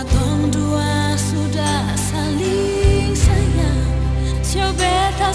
katong dua sudah saling sayang. Coba tak